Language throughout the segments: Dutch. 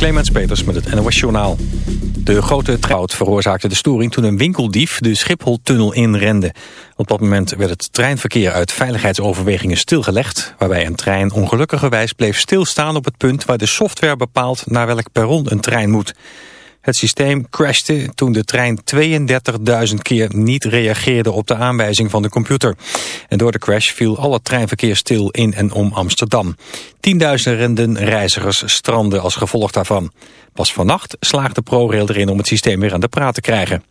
Clemens Peters met het NOS Journaal. De grote trout veroorzaakte de storing toen een winkeldief de Schipholtunnel inrende. Op dat moment werd het treinverkeer uit veiligheidsoverwegingen stilgelegd... waarbij een trein ongelukkigerwijs bleef stilstaan op het punt... waar de software bepaalt naar welk perron een trein moet. Het systeem crashte toen de trein 32.000 keer niet reageerde op de aanwijzing van de computer. En door de crash viel al het treinverkeer stil in en om Amsterdam. Tienduizenden reizigers stranden als gevolg daarvan. Pas vannacht slaagde ProRail erin om het systeem weer aan de praat te krijgen.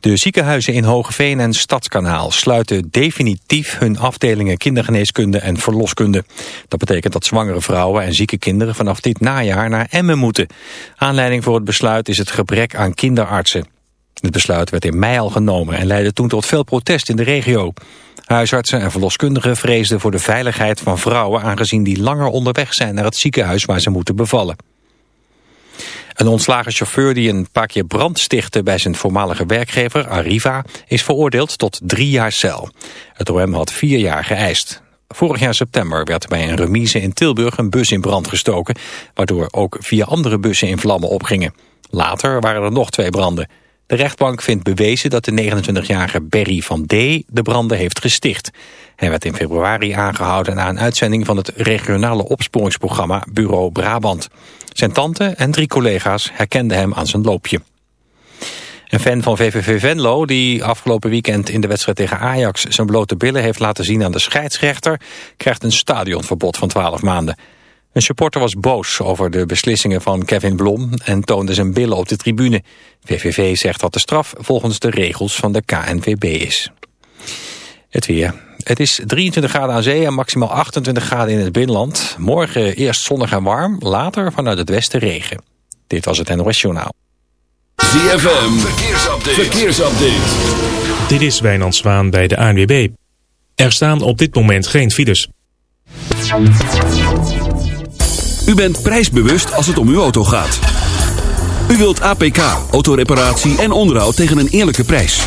De ziekenhuizen in Hogeveen en Stadskanaal sluiten definitief hun afdelingen kindergeneeskunde en verloskunde. Dat betekent dat zwangere vrouwen en zieke kinderen vanaf dit najaar naar Emmen moeten. Aanleiding voor het besluit is het gebrek aan kinderartsen. Het besluit werd in mei al genomen en leidde toen tot veel protest in de regio. Huisartsen en verloskundigen vreesden voor de veiligheid van vrouwen... aangezien die langer onderweg zijn naar het ziekenhuis waar ze moeten bevallen. Een ontslagen chauffeur die een paar keer brand stichtte bij zijn voormalige werkgever, Arriva, is veroordeeld tot drie jaar cel. Het OM had vier jaar geëist. Vorig jaar september werd bij een remise in Tilburg een bus in brand gestoken, waardoor ook vier andere bussen in vlammen opgingen. Later waren er nog twee branden. De rechtbank vindt bewezen dat de 29-jarige Berry van D. de branden heeft gesticht. Hij werd in februari aangehouden na een uitzending van het regionale opsporingsprogramma Bureau Brabant. Zijn tante en drie collega's herkenden hem aan zijn loopje. Een fan van VVV Venlo, die afgelopen weekend in de wedstrijd tegen Ajax zijn blote billen heeft laten zien aan de scheidsrechter, krijgt een stadionverbod van 12 maanden. Een supporter was boos over de beslissingen van Kevin Blom en toonde zijn billen op de tribune. VVV zegt dat de straf volgens de regels van de KNVB is. Het weer. Het is 23 graden aan zee en maximaal 28 graden in het binnenland. Morgen eerst zonnig en warm, later vanuit het westen regen. Dit was het NOS Journaal. ZFM, verkeersupdate. verkeersupdate. Dit is Wijnand Zwaan bij de ANWB. Er staan op dit moment geen files. U bent prijsbewust als het om uw auto gaat. U wilt APK, autoreparatie en onderhoud tegen een eerlijke prijs.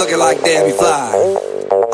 Looking like Debbie Fly.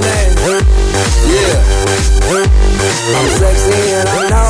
name. Yeah. I'm sexy and I know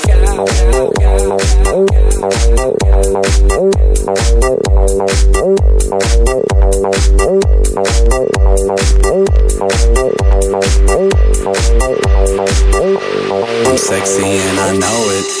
I'm sexy and I know it.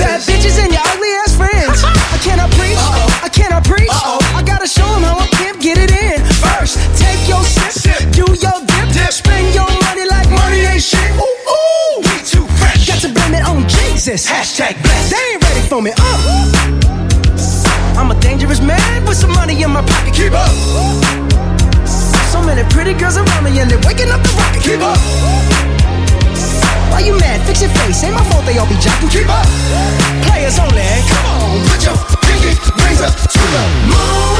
bad bitches, and your ugly ass friends. I cannot preach, I cannot preach. oh I gotta show 'em how I can get it in. First, take your sip, do your dip, spend your money like money ain't shit. Ooh, ooh, we too fresh. Got to blame it on Jesus. Hashtag blessed. They ain't ready for me. Uh. Fix. Ain't my fault they all be jocking. Keep up. Players only. Come on, put your pinky up to the moon.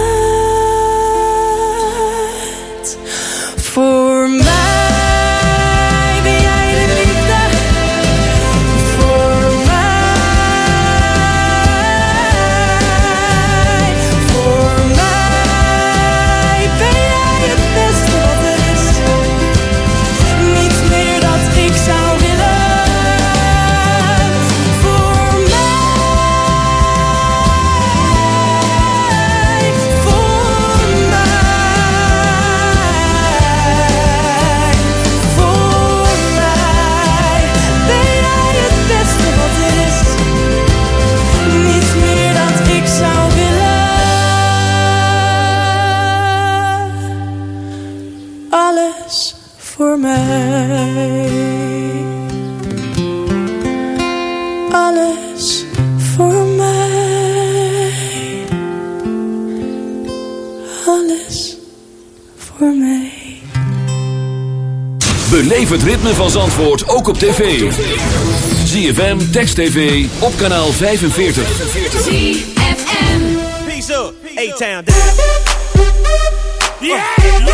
ritme van Zandvoort ook op tv. ZFM, Text TV, op kanaal 45. ZFM. Peace up, A-Town. Yeah, yeah.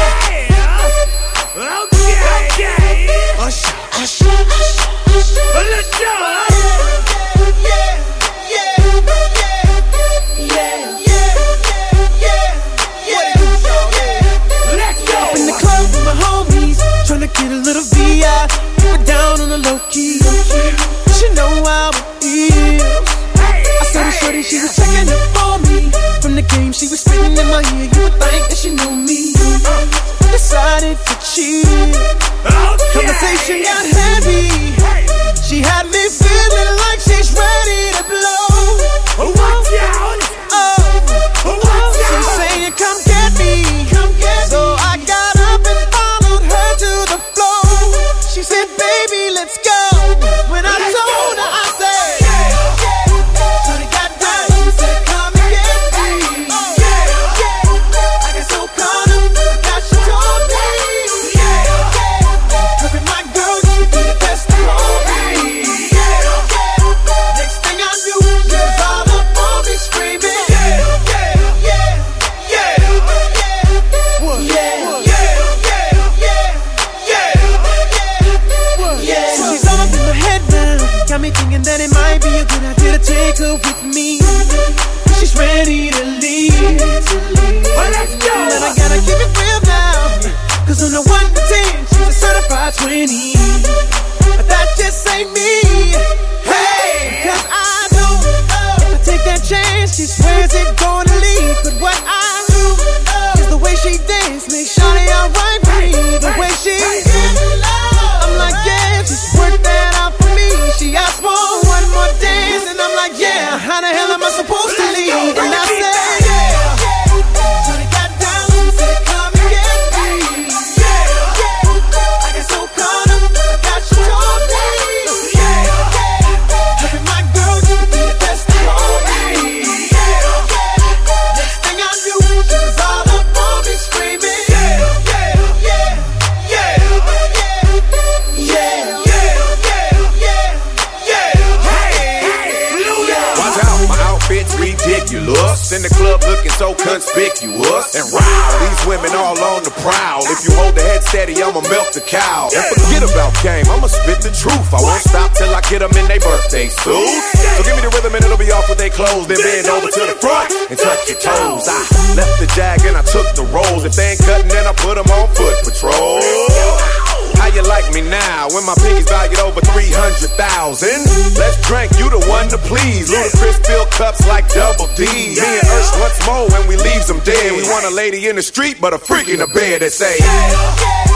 Okay, okay. Usher, usher, usher. Let's go. Yeah, yeah, yeah, yeah. yeah. get a little down on the low. lady in the street, but a freak in the bed that say.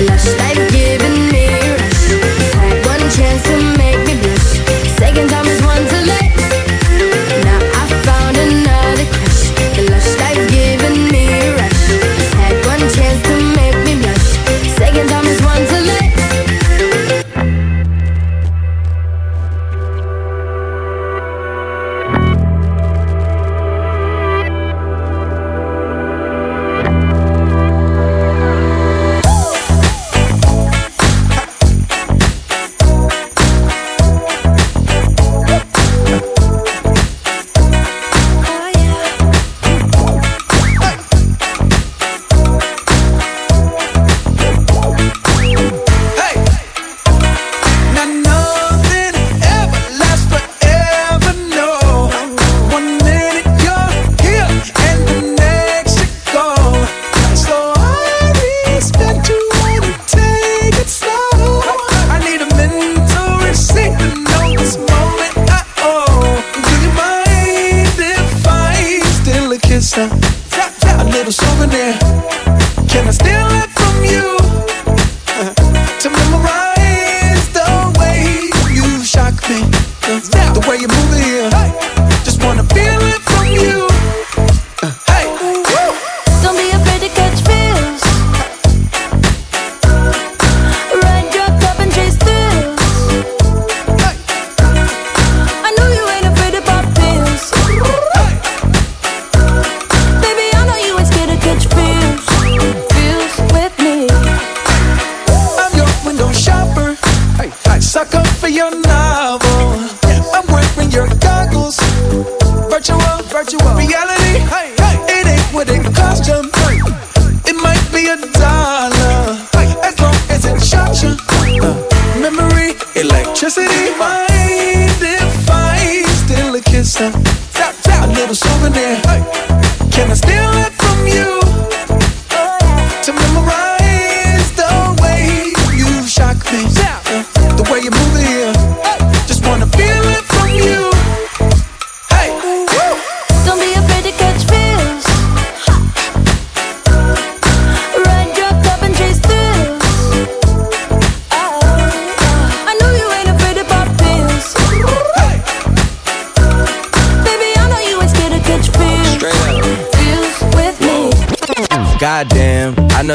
Lush life. She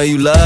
you love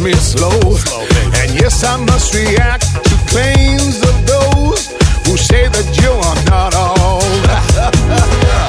me slow. And yes, I must react to claims of those who say that you are not all.